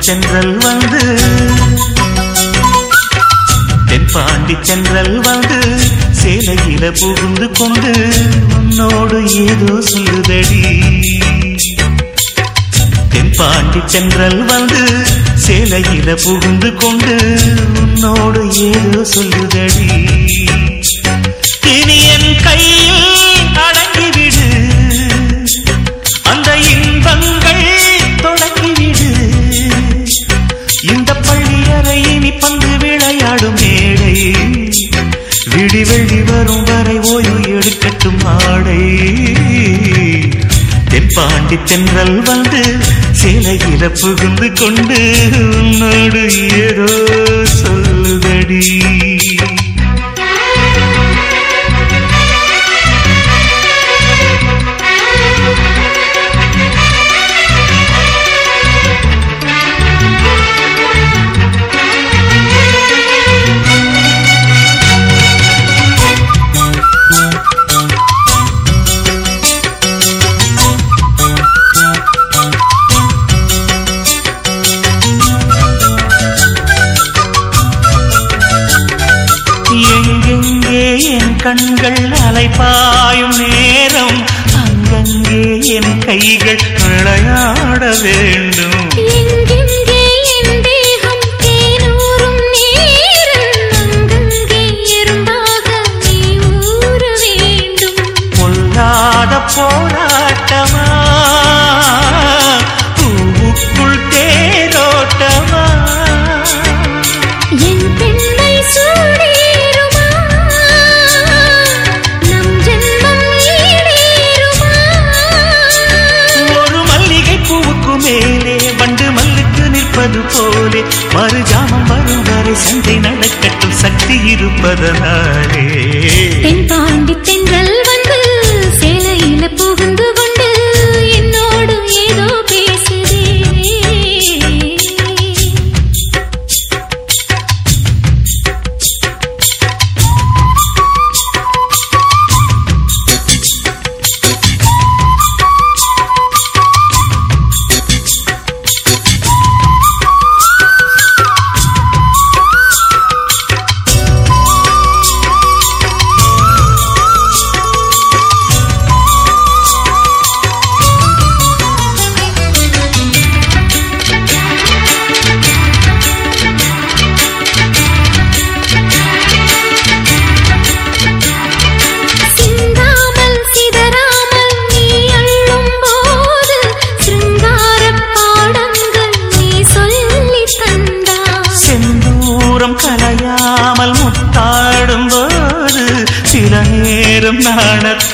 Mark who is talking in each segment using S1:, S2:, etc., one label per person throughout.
S1: சென்றல் வந்த தென்றல் வந்து சேலையில புகுந்து கொண்டு உன்னோடு ஏதோ சொல்லுதடி. தென்பாண்டி தென்றல் வந்து சேலையில புகுந்து கொண்டு உன்னோடு ஏதோ சொல்லுதடி. இனி மாலை. தென் பாண்டி தென்றல் வந்து சேலையில புகுந்து கொண்டு உன்னோடு ஏதோ சொல்லுதடி. கண்கள் அலைப்பாயும் நேரம் அங்கங்கே என் கைகள் விளையாட வேண்டும். இருப்பதனாலே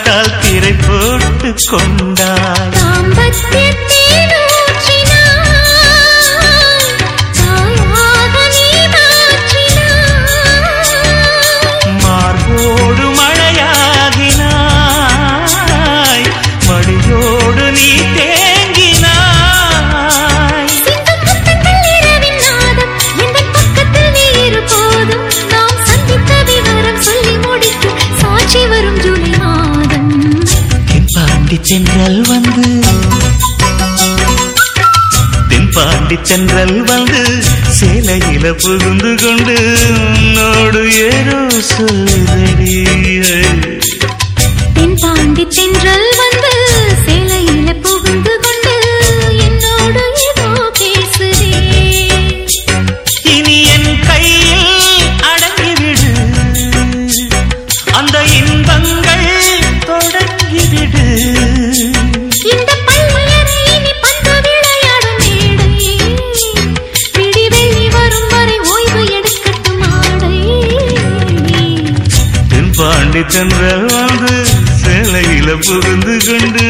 S1: பார்த்தால் திரை போட்டு கொண்டாள் சென்றல் வந்து. தென்பாண்டி சென்றல் வந்து சேலையில புகுந்து கொண்டு உன்னோடு ஏதோ சொல்லுதடி.
S2: தென்பாண்டி சென்றல் வந்து
S1: பாண்டிச்சந்திர வந்து சிலையில புகுந்து கொண்டு